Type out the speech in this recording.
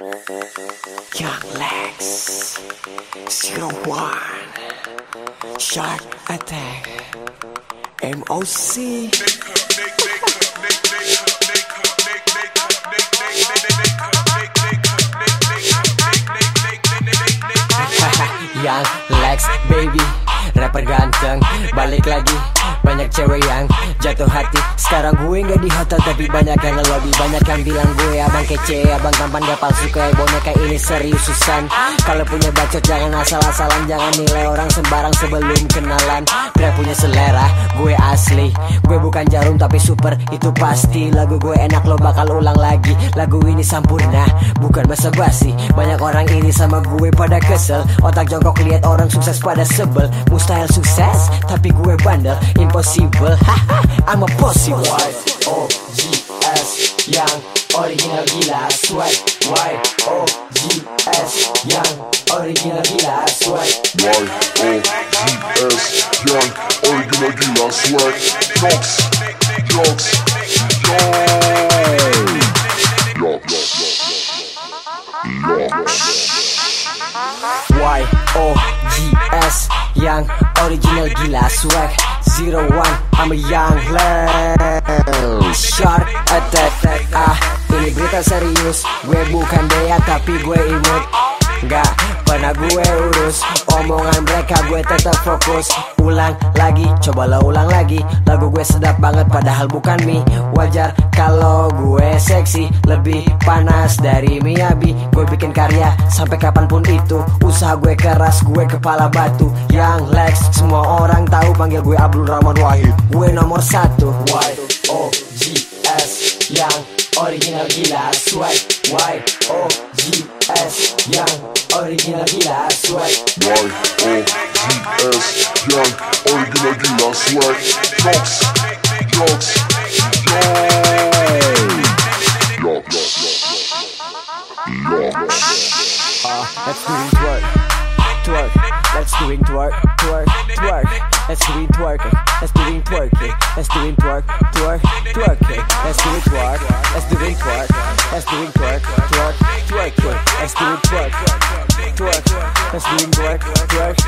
Young Lex. Zero One. Shark Attack. MOC Young Lex baby. Rapper ganteng. Balik lagi Banyak cewek yang jatuh hati. Sekarang gue gak di hotel Tapi banyak yang ngelobi. Banyak yang bilang gue abang kece Abang tampan gak palsu. Kayak boneka ini serius susan. Kalau punya bacot jangan asal-asalan. Jangan nilai orang sembarang sebelum kenalan. Rap punya selera Gue asli. Gue bukan jarum tapi super. Itu pasti Lagu gue enak lo bakal ulang lagi. Lagu ini sempurna Bukan basa-basi Banyak orang ini sama gue pada kesel. Otak jongkok lihat orang sukses pada sebel. Mustahil sukses Tapi gue bandel Impossible. Haha I'm a possible. Y-O-G-S Young original gila Swag Y-O-G-S Yang original gila Swag Y-O-G-S Young Original Gila Swag Jox Jox Yo Yo Yo Yo Y-O-G-S Yang original gila swag Zero one I'm a young lad Shark attack Ah. Ini berita serius. Gue bukan Dea tapi gue imut. Gak pernah gue urus. Omongan mereka gue tetap fokus. Ulang lagi, cobalah ulang lagi. Lagu gue sedap banget padahal bukan mie. Wajar kalau gue seksi Lebih panas dari Miyabi. Gue bikin karya sampai kapan pun itu. Usaha gue keras, gue kepala batu. Yang Lex, semua orang tahu Panggil gue Abdul Rahman Wahid. Gue nomor satu. Y-O-G-S Yang original gila. Swag Y-O-G-S Yang original gila swag Y-O-G-S Young Original Gila Swag Jox Jox Yo Yo Yo Yo Uh, let's do it twerk, twerk. Let's do it twerk, twerk, twerk. Let's do it twerk, let's do it twerk, let's do it twerk, twerk, twerk. Let's do it twerk, let's do it twerk, let's do it twerk, twerk, twerk. Let's do it black, black, black. Let's do it black, black.